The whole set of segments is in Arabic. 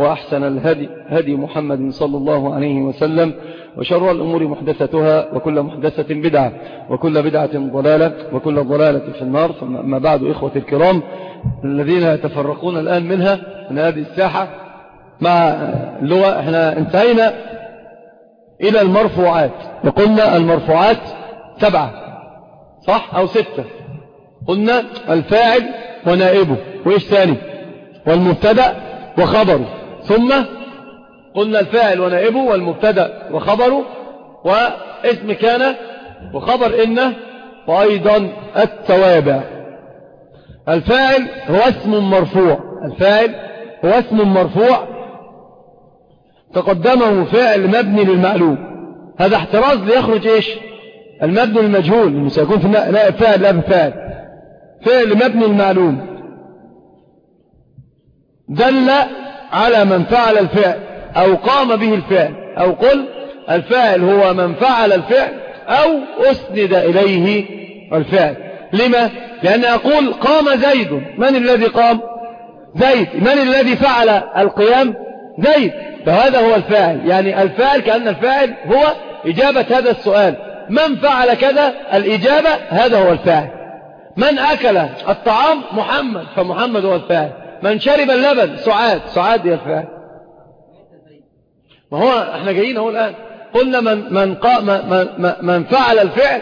وأحسن الهدي هدي محمد صلى الله عليه وسلم وشر الأمور محدثتها وكل محدثة بدعة وكل بدعة ضلالة وكل ضلالة في النار. ثم بعد إخوة الكرام الذين يتفرقون الآن منها من هذه الساحة مع اللغة إحنا انتهينا إلى المرفوعات. وقلنا المرفوعات سبعة صح أو ستة؟ قلنا الفاعل ونائبه. وإيش ثاني؟ والمبتدأ وخبره. ثم قلنا الفاعل ونائبه والمبتدأ وخبره واسم كان وخبر إنه وأيضا التوابع. الفاعل هو اسم مرفوع. الفاعل هو اسم مرفوع. تقدمه فاعل مبني للمعلوم. هذا احتراز ليخرج إيش؟ المبني المجهول سيكون في نائب فاعل لا بفاعل فعل مبني المعلوم دل على من فعل الفعل أو قام به الفعل أو قل الفاعل هو من فعل الفعل أو أسند إليه الفعل. لما؟ لأن أقول قام زيد. من الذي قام؟ زيد. من الذي فعل القيام؟ زيد. فهذا هو الفاعل. يعني الفاعل كأن الفاعل هو إجابة هذا السؤال. من فعل كذا؟ الإجابة هذا هو الفاعل. من أكل الطعام؟ محمد. فمحمد هو الفاعل. من شرب اللبن سعاد. سعاد هي الفاعل ما هو إحنا جايين اهو الآن. قلنا من, من, قا من, من, من فعل الفعل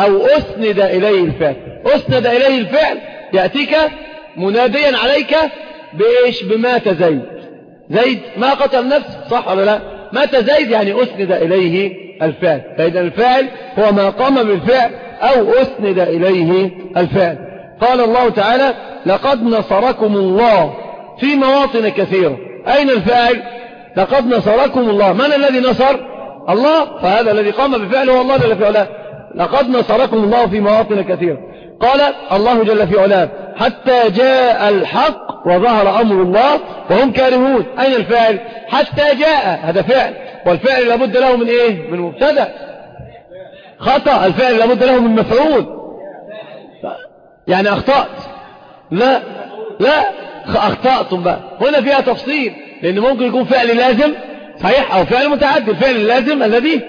أو أسند إليه الفعل. أسند إليه الفعل يأتيك مناديا عليك بإيش؟ بمات زيد. زيد ما قتل نفسه صح ولا لا؟ مات زيد يعني أسند إليه الفعل. فإذا الفعل هو ما قام بالفعل أو أسند إليه الفعل. قال الله تعالى لقد نصركم الله في مواطن كثيرة. أين الفاعل؟ لقد نصركم الله. من الذي نصر؟ الله. فهذا الذي قام بفعله هو الله جل في علاه. لقد نصركم الله في مواطن كثيرة. قال الله جل في علاه حتى جاء الحق وظهر أمر الله وهم كارهون. أين الفاعل؟ حتى جاء. هذا فعل والفعل لابد له من إيه؟ من مبتدأ. خطأ. الفعل لابد له من مفعول. يعني أخطأت. لا لا أخطأتم بقى. هنا فيها تفصيل لأن ممكن يكون فعل لازم صحيح؟ أو فعل متعدي. الفعل اللازم الذي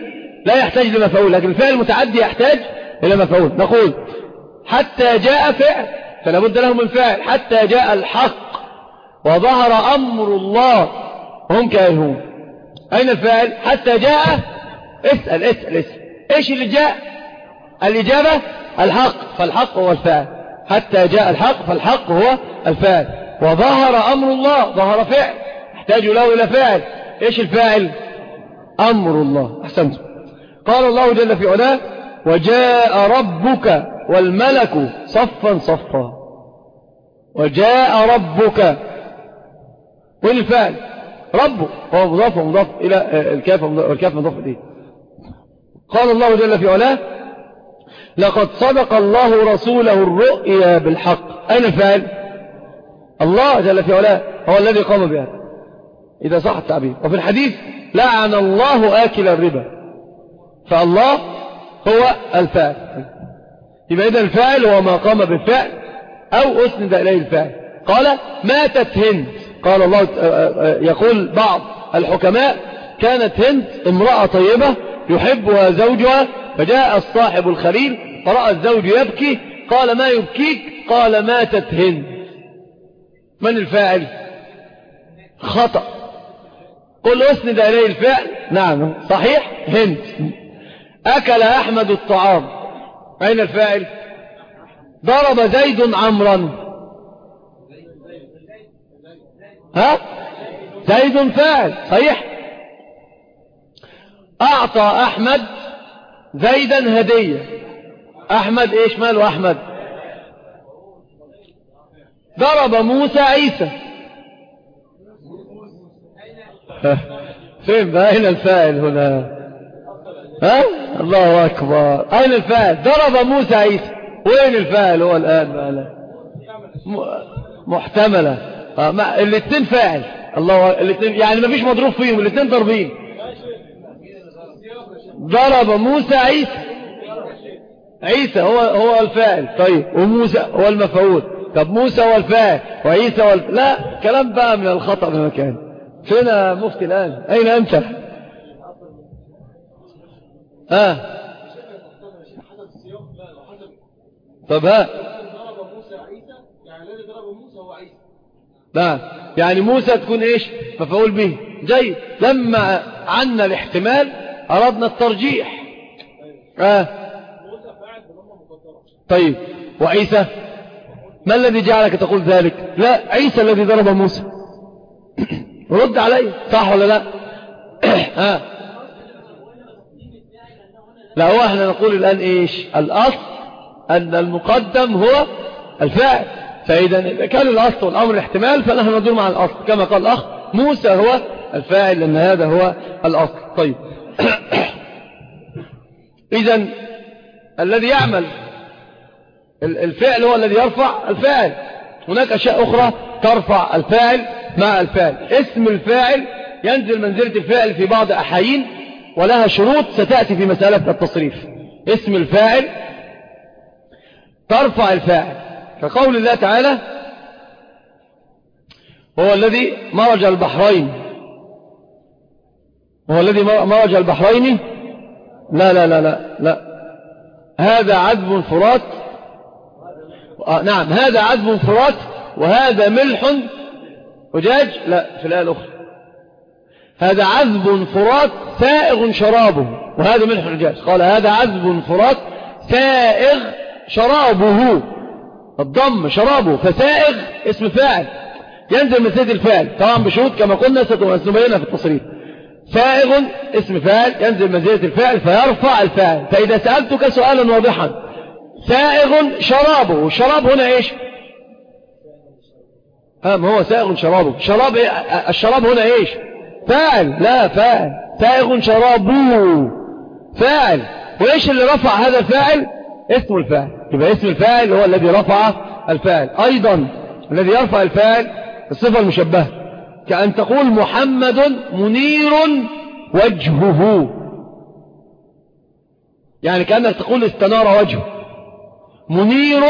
لا يحتاج لمفعول لكن الفعل المتعدي يحتاج إلى مفعول. نقول حتى جاء فعل فلا بد له من فعل. حتى جاء الحق وظهر أمر الله وهم كارهون. أين الفعل؟ حتى جاء اسأل اسأل اسأل. إيش اللي جاء؟ الإجابة الحق. فالحق هو الفعل. حتى جاء الحق فالحق هو الفعل وظهر أمر الله ظهر فعل. يحتاج له إلى فعل إيش الفاعل؟ أمر الله. أحسنت. قال الله جل في علاه وجاء ربك والملك صفا صفا. وجاء ربك. وين الفعل ربه هو مضاف ومضاف إلى الكاف والكاف مضاف إليه. قال الله جل في علاه لقد صدق الله رسوله الرؤيا بالحق. أين الفعل الله جل في علاه هو الذي قام بها إذا صح التعبير. وفي الحديث لعن الله آكل الربا. فالله هو الفاعل. يبقى إذا الفاعل هو ما قام بالفعل أو أسند إليه الفاعل. قال ماتت هند. قال الله يقول بعض الحكماء كانت هند امرأة طيبة يحبها زوجها فجاء الصاحب الخليل فرأى الزوج يبكي قال ما يبكيك؟ قال ماتت هند. من الفاعل؟ خطأ. قل أسند إليه الفعل نعم صحيح هند. أكل أحمد الطعام. أين الفاعل؟ ضرب زيد عمرا. ها؟ زيد فاعل صحيح. أعطى أحمد زيدا هدية. أحمد إيش ماله؟ أحمد. ضرب موسى عيسى. فين بقى؟ أين الفاعل هنا؟ ها؟ الله أكبر. أين الفاعل؟ ضرب موسى عيسى. وين الفاعل هو الآن بقى؟ محتملة. آه الاثنين فاعل. الله الاثنين يعني ما فيش مضروب فيهم الاثنين ضربين ضرب موسى عيسى. عيسى هو هو الفاعل. طيب وموسى هو المفعول. طب موسى هو الفاعل وعيسى هو الفاعل. لا كلام بقى من الخطأ بمكان فين مفتي الآن. أين أنت؟ ها؟ طب ها؟ لا يعني موسى تكون إيش؟ مفعول به. جيد. لما عنا الاحتمال أردنا الترجيح. آه. طيب. وعيسى؟ ما الذي جعلك تقول ذلك؟ لا عيسى الذي ضرب موسى. رد علي. صح ولا لا؟ آه. لا هو إحنا نقول الآن إيش؟ الأصل أن المقدم هو الفاعل. فإذا كان الأصل والأمر الاحتمال فنحن ندور مع الأصل. كما قال الأخ موسى هو الفاعل لأن هذا هو الأصل. طيب. إذا الذي يعمل الفعل هو الذي يرفع الفاعل. هناك أشياء أخرى ترفع الفاعل مع الفاعل. اسم الفاعل ينزل منزلة الفاعل في بعض أحايين ولها شروط ستأتي في مسألة التصريف. اسم الفاعل ترفع الفاعل. كقول الله تعالى هو الذي مرج البحرين. هو الذي مرج البحرين؟ لا لا لا لا لا. هذا عذب فرات. آه نعم هذا عذب فرات وهذا ملح أجاج. لا في الآية الأخرى. هذا عذب فرات سائغ شرابه وهذا ملح أجاج. قال هذا عذب فرات سائغ شرابه. الضم شرابه فسائغ اسم فاعل. ينزل من سيد الفاعل. طبعا بشروط كما قلنا ستبينها في التصريف سائغ اسم فاعل ينزل منزلة الفاعل فيرفع الفاعل. فإذا سألتك سؤالا واضحا. سائغ شرابه الشراب هنا إيش؟ ها ما هو سائغ شرابه شراب إيه؟ الشراب هنا إيش؟ فاعل. لا فاعل. سائغ شرابه فاعل. وإيش اللي رفع هذا الفاعل؟ اسم الفاعل. يبقى اسم الفاعل هو الذي رفع الفاعل. أيضا الذي يرفع الفاعل الصفة المشبهة. كأن تقول محمد منير وجهه. يعني كأنك تقول استنار وجهه. منير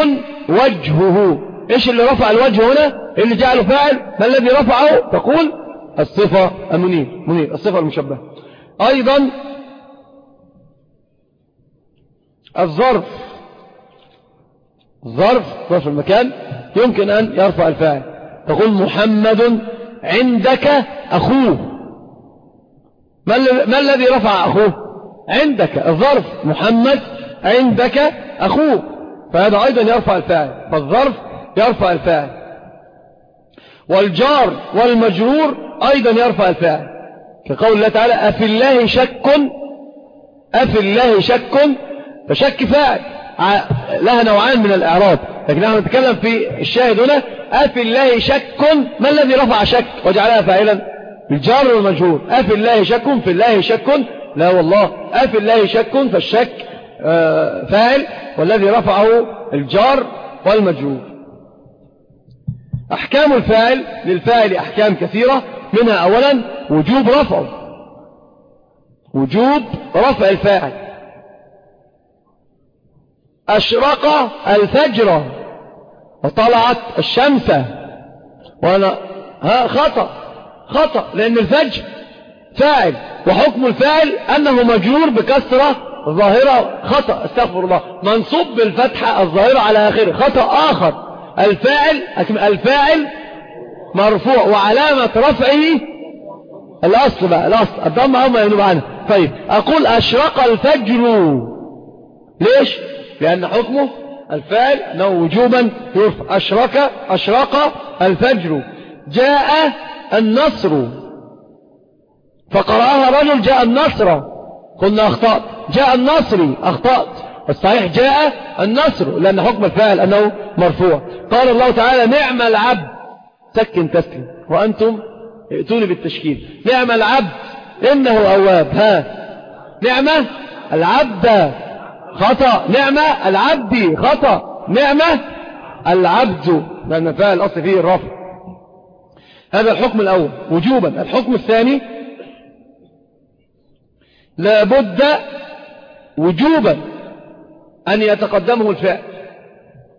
وجهه. إيش اللي رفع الوجه هنا؟ اللي جعله فاعل؟ ما الذي رفعه؟ تقول الصفة المنير. منير الصفة المشبهة. أيضا الظرف. الظرف ظرف المكان يمكن أن يرفع الفاعل. تقول محمد عندك أخوه. ما الذي رفع أخوه؟ عندك. الظرف. محمد عندك أخوه. فهذا أيضا يرفع الفاعل. فالظرف يرفع الفاعل. والجار والمجرور أيضا يرفع الفاعل. كقول الله تعالى أفي الله شك؟ أفي الله شك؟ فشك فاعل. لها نوعان من الإعراب. لكن نحن نتكلم في الشاهد هنا أفي الله شك ما الذي رفع شك وجعلها فاعلا؟ الجار والمجهول. أفي الله شك في الله شك لا والله. أفي الله شك فالشك آه، فاعل والذي رفعه الجار والمجهول. أحكام الفاعل للفاعل أحكام كثيرة منها أولا وجوب رفعه. وجوب رفع الفاعل. أشرق الفجر. وطلعت الشمس. وأنا ها خطأ خطأ لأن الفجر فاعل وحكم الفاعل أنه مجرور بكسرة ظاهرة خطأ استغفر الله. منصوب بالفتحة الظاهرة على آخره. خطأ آخر. الفاعل الفاعل مرفوع. وعلامة رفعه الأصل بقى الأصل. الضم ما ينوب عنه طيب أقول أشرق الفجر. ليش؟ لأن حكمه الفعل أنه وجوبا يرفع أشرق أشرق الفجر. جاء النصر. فقرأها رجل جاء النصر. قلنا أخطأت. جاء النصر. أخطأت. الصحيح جاء النصر لأن حكم الفعل أنه مرفوع. قال الله تعالى نعم العبد. سكن تسكن. وأنتم ائتوني بالتشكيل. نعم العبد. إنه أواب. ها. نعمة العبد. خطأ. نعمة. العبد خطأ. نعمة. العبد. لأن فعل الأصل فيه الرفع. هذا الحكم الأول. وجوبا. الحكم الثاني. لابد وجوبا أن يتقدمه الفعل.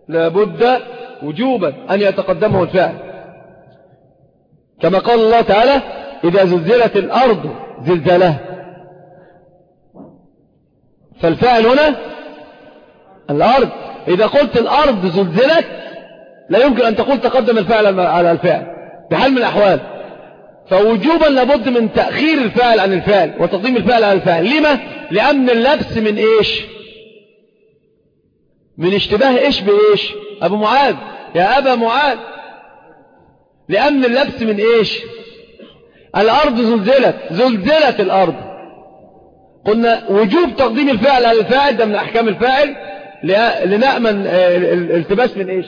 لابد وجوبا أن يتقدمه الفعل. كما قال الله تعالى إذا زلزلت الأرض زلزالها فالفعل هنا الأرض. إذا قلت الأرض زلزلت لا يمكن أن تقول تقدم الفعل على الفعل بحال من الأحوال. فوجوبا لابد من تأخير الفعل عن الفعل وتقديم الفعل على الفعل. لما؟ لأمن اللبس من إيش؟ من اشتباه إيش بإيش؟ أبو معاذ. يا أبا معاذ. لأمن اللبس من إيش؟ الأرض زلزلت زلزلت الأرض. قلنا وجوب تقديم الفعل على الفاعل ده من أحكام الفاعل لنأمن آه، الالتباس من إيش؟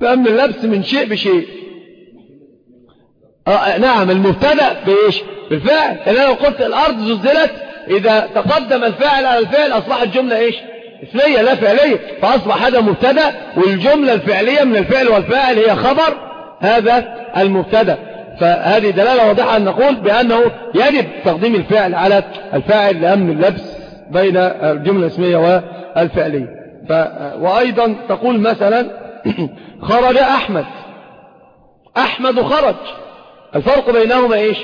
بأمن اللبس من شيء بشيء. آه نعم المبتدأ بإيش؟ بالفعل إن أنا لو قلت الأرض زلزلت إذا تقدم الفاعل على الفعل أصبحت جملة إيش؟ إسمية لا فعلية. فأصبح هذا مبتدأ والجملة الفعلية من الفعل والفاعل هي خبر. هذا المبتدأ. فهذه دلالة واضحة أن نقول بأنه يجب تقديم الفعل على الفاعل لأمن اللبس بين الجملة الاسمية والفعلية. ف... وأيضا تقول مثلا خرج أحمد. أحمد خرج. الفرق بينهما إيش؟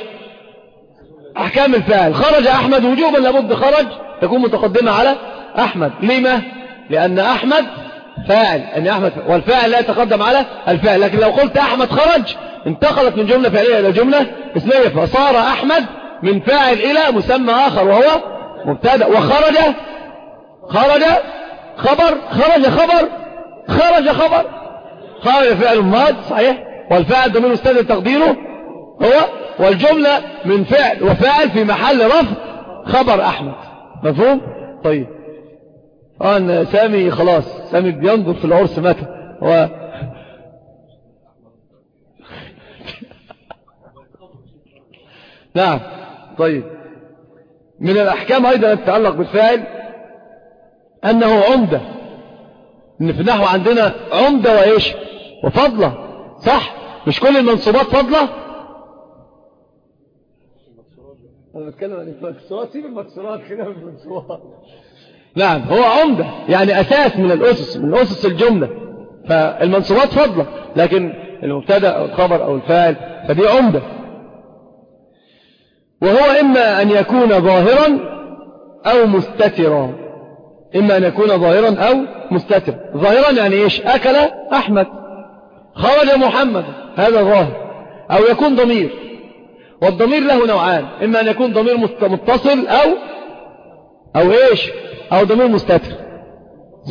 أحكام الفاعل. خرج أحمد وجوبا لابد خرج تكون متقدمة على أحمد. لما؟ لأن أحمد فاعل. أن أحمد والفاعل لا يتقدم على الفاعل. لكن لو قلت أحمد خرج انتقلت من جملة فعلية إلى جملة اسمية فصار أحمد من فاعل إلى مسمى آخر وهو مبتدأ. وخرج خرج خبر خرج خبر خرج خبر. خرج فعل ماض صحيح؟ والفاعل ضمير مستدر تقديره هو. والجملة من فعل وفاعل في محل رفع خبر أحمد. مفهوم؟ طيب. آه سامي خلاص سامي بينظر في العرس متى؟ هو نعم. طيب. من الأحكام أيضا تتعلق بالفاعل أنه عمدة. إن في النحو عندنا عمدة وإيش؟ وفضلة. صح؟ مش كل المنصوبات فضلة؟ أنا بتكلم عن المكسورات سيب المكسورات كده من المنصوبات. نعم. هو عمدة. يعني أساس من الأسس من أسس الجملة. فالمنصوبات فضلة. لكن المبتدأ أو الخبر أو الفاعل فدي عمدة. وهو إما أن يكون ظاهرا أو مستترا. إما أن يكون ظاهرا أو مستتر. ظاهرا يعني إيش؟ أكل أحمد. خرج محمد. هذا ظاهر. أو يكون ضمير. والضمير له نوعان. إما أن يكون ضمير متصل أو أو إيش؟ أو ضمير مستتر.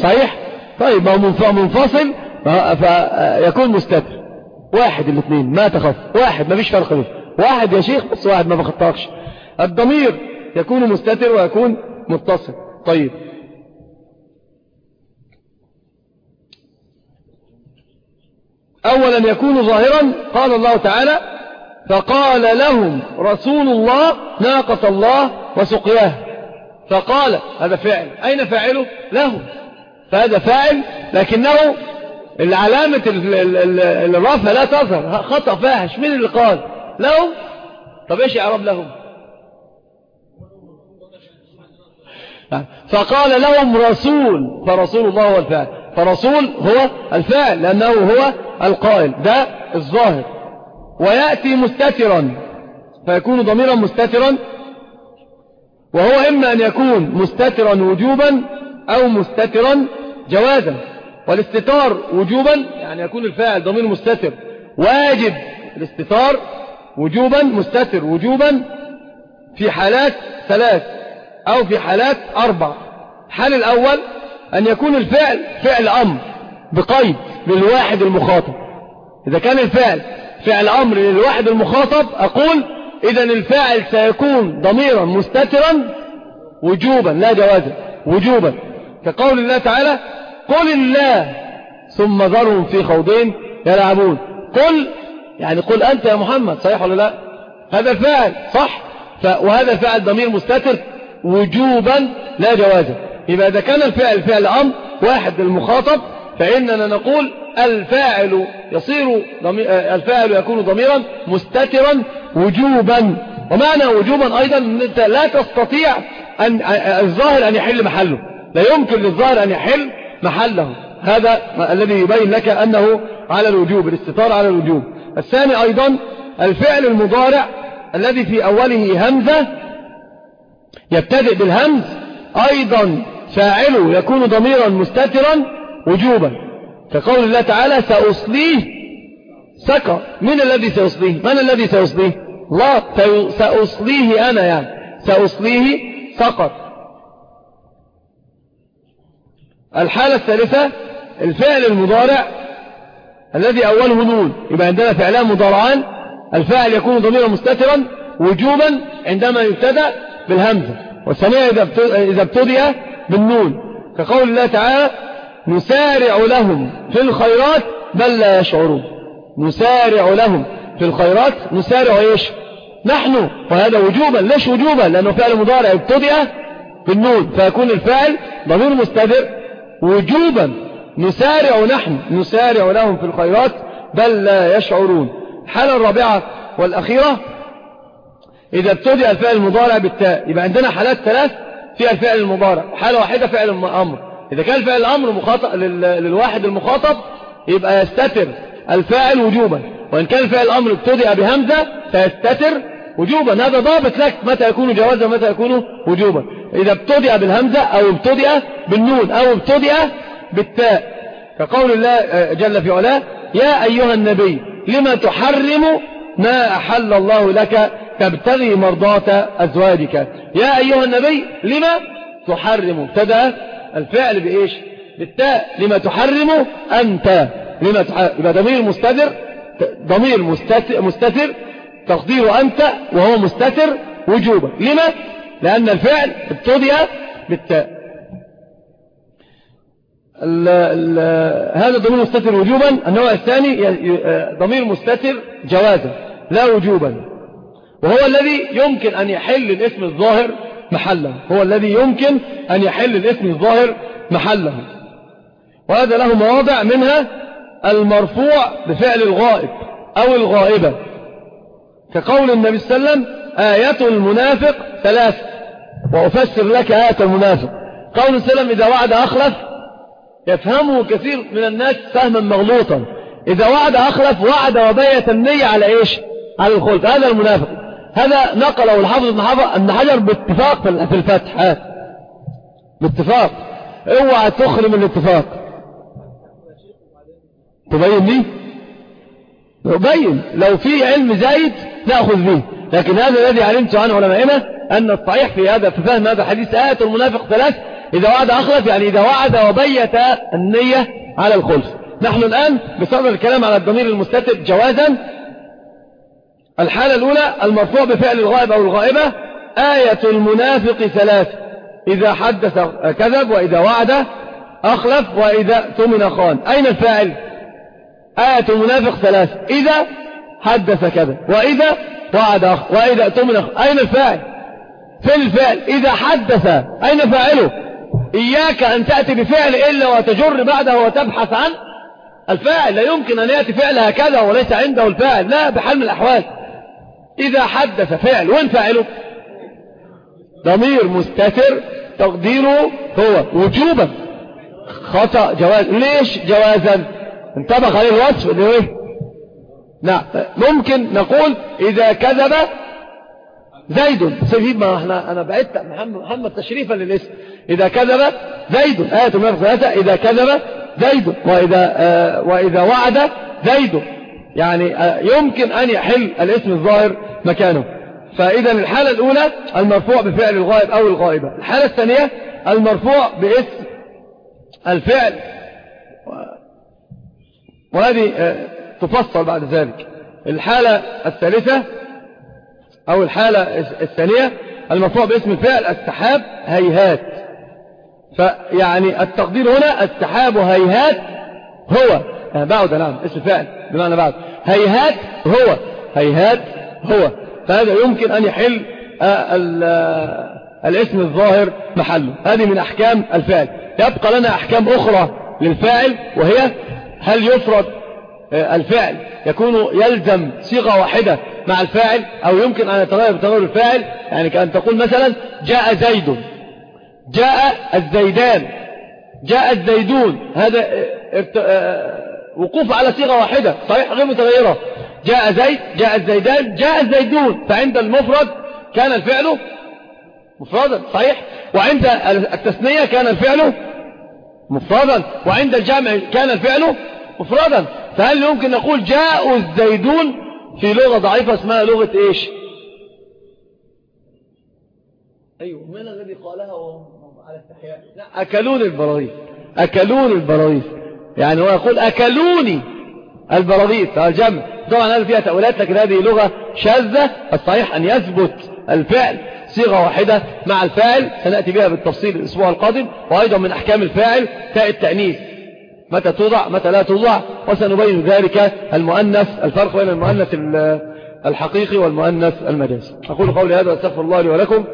صحيح؟ طيب هو منفصل فيكون مستتر. واحد الاثنين ما تخف. واحد ما فيش فرق بيه واحد يا شيخ بس واحد ما بخطاكش الضمير يكون مستتر ويكون متصل. طيب. أولا يكون ظاهرا قال الله تعالى فقال لهم رسول الله ناقة الله وسقياه. فقال هذا فعل أين فاعله؟ له. فهذا فاعل لكنه العلامة الرفع لا تظهر. خطأ فاحش. من اللي قال؟ لهم طب إيش اعراب لهم؟ فقال لهم رسول فرسول الله هو الفاعل. فرسول هو الفاعل لأنه هو القائل. ده الظاهر. ويأتي مستترا. فيكون ضميرا مستترا. وهو إما أن يكون مستترا وجوبا أو مستترا جوازا. والاستتار وجوبا يعني يكون الفاعل ضمير مستتر. واجب الاستتار وجوبا مستتر وجوبا في حالات ثلاث أو في حالات أربع. الحال الأول أن يكون الفعل فعل أمر بقيد للواحد المخاطب. إذا كان الفعل فعل أمر للواحد المخاطب أقول إذا الفاعل سيكون ضميرا مستترا وجوبا لا جوازا وجوبا. كقول الله تعالى قل الله ثم ذرهم في خوضين يلعبون. قل يعني قل أنت يا محمد صحيح ولا لا؟ هذا الفاعل صح. وهذا الفاعل ضمير مستتر وجوبا لا جوازا يبقى إذا كان الفعل فعل أمر واحد المخاطب فإننا نقول الفاعل يصير الفاعل يكون ضميرا مستترا وجوبا. ومعنى وجوبا أيضا أن أنت لا تستطيع أن الظاهر أن يحل محله. لا يمكن للظاهر أن يحل محله. هذا الذي يبين لك أنه على الوجوب الاستطار على الوجوب. الثاني أيضا الفعل المضارع الذي في أوله همزة يبتدئ بالهمز أيضا فاعله يكون ضميرا مستترا وجوبا. كقول الله تعالى سأصليه سكر. من الذي سيصليه من الذي سيصليه الله. سأصليه أنا يعني. سأصليه سقط. الحالة الثالثة الفعل المضارع الذي أوله نون يبقى عندنا فعلان مضارعان الفاعل يكون ضميرا مستترا وجوبا عندما يبتدأ بالهمزة. والثانية إذا ابتدأ بالنون. كقول الله تعالى نسارع لهم في الخيرات بل لا يشعرون. نسارع لهم في الخيرات نسارع إيش؟ نحن. وهذا وجوبا. ليش وجوبا؟ لأنه فعل مضارع ابتدأ بالنون. فيكون الفعل ضمير مستدر وجوبا نسارع نحن نسارع لهم في الخيرات بل لا يشعرون. الحالة الرابعة والأخيرة إذا ابتدأ الفعل المضارع بالتاء يبقى عندنا حالات ثلاث فيها الفعل المضارع. حالة واحدة فعل الأمر إذا كان فعل الأمر مخاطب للواحد المخاطب يبقى يستتر الفاعل وجوبا. وإن كان فعل الأمر ابتدأ بهمزة سيستتر وجوبا. هذا ضابط لك متى يكون جوازا ومتى يكون وجوبا. إذا ابتدأ بالهمزة أو ابتدأ بالنون أو ابتدأ بالتاء. كقول الله آه، جل في علاه يا أيها النبي لما تحرم ما أحل الله لك تبتغي مرضاة أزواجك. يا أيها النبي لما تحرم. ابتدأ الفعل بإيش؟ بالتاء. لما تحرم أنت. لما تحرم ضمير مستتر ضمير مستتر, مستتر تقدير أنت وهو مستتر وجوبا لما؟ لأن الفعل ابتدئ بالتاء. ال ال هذا ضمير مستتر وجوبا. النوع الثاني ضمير مستتر جوازا لا وجوبا. وهو الذي يمكن أن يحل الاسم الظاهر محله هو الذي يمكن أن يحل الاسم الظاهر محله وهذا له مواضع منها المرفوع بفعل الغائب أو الغائبة. كقول النبي صلى الله عليه وسلم آية المنافق ثلاث. وأفسر لك آية المنافق. قول السلام إذا وعد أخلف يفهمه كثير من الناس فهما مغلوطا. إذا وعد أخلف وعد وبيت النية على إيش؟ على الخلق هذا المنافق. هذا نقله الحافظ ابن ابن حجر باتفاق في الفتح باتفاق. اوعى تخرم الاتفاق. تبين لي تبين لو في علم زايد نأخذ به. لكن هذا الذي علمت عنه علمائنا أن الصحيح في هذا في فهم هذا الحديث آية المنافق ثلاث إذا وعد أخلف يعني إذا وعد وبيت النية على الخلف. نحن الآن بصدر الكلام على الضمير المستتر جوازا. الحالة الأولى المرفوع بفعل الغائب أو الغائبة. آية المنافق ثلاث. إذا حدث كذب وإذا وعد أخلف وإذا تمن خان. أين الفاعل؟ آية المنافق ثلاث. إذا حدث كذا وإذا وعد أخ وإذا أخ أين الفاعل؟ فين الفعل إذا حدث. أين فاعله؟ إياك أن تأتي بفعل إلا وتجر بعده وتبحث عن الفاعل. لا يمكن أن يأتي فعل هكذا وليس عنده الفاعل. لا بحال من الأحوال. إذا حدث فعل وين فاعله؟ ضمير مستتر تقديره هو. وجوبا. خطأ جواز. ليش جوازا؟ انطبق عليه الوصف. إيه؟ نعم. ممكن نقول إذا كذب زيد. سيد ما إحنا أنا بعدت. محمد, محمد تشريفا للاسم. إذا كذب زيد. آية المنافق إذا كذب زيد. وإذا, آه وإذا وعد زيد. يعني آه، يمكن أن يحل الاسم الظاهر مكانه. فإذا الحالة الأولى المرفوع بفعل الغائب أو الغائبة. الحالة الثانية المرفوع باسم الفعل. وهذه آه، تفصل بعد ذلك. الحالة الثالثة أو الحالة الثانية المرفوع باسم الفعل السحاب هيهات. فيعني التقدير هنا السحاب هيهات هو. بعد نعم اسم فعل بمعنى بعد. هيهات هو هيهات هو. فهذا يمكن أن يحل آه، آه، الاسم الظاهر محله. هذه من أحكام الفعل يبقى لنا أحكام أخرى للفاعل وهي هل يفرد آه، الفعل يكون يلزم صيغة واحدة مع الفاعل أو يمكن أن يتغير بتغير الفاعل؟ يعني كأن تقول مثلا جاء زيد. جاء الزيدان جاء الزيدون هذا وقوف على صيغة واحدة صحيح غير متغيرة. جاء زيد جاء الزيدان جاء الزيدون. فعند المفرد كان الفعل مفردا صحيح؟ وعند التثنية كان الفعل مفردا وعند الجمع كان الفعل مفردا فهل يمكن نقول جاء الزيدون في لغة ضعيفة اسمها لغة إيش؟ أيوه من الذي قالها على استحياء اكلون البراغيث اكلون البراغيث يعني هو يقول أكلوني البراغيث الجمع طبعا هذا فيها تأويلات لكن هذه لغة شاذة. الصحيح أن يثبت الفعل صيغة واحدة مع الفاعل. سنأتي بها بالتفصيل الأسبوع القادم. وأيضا من أحكام الفاعل تاء التأنيث. متى توضع متى لا توضع. وسنبين ذلك المؤنث الفرق بين المؤنث الحقيقي والمؤنث المجازي. أقول قولي هذا واستغفر الله لي ولكم.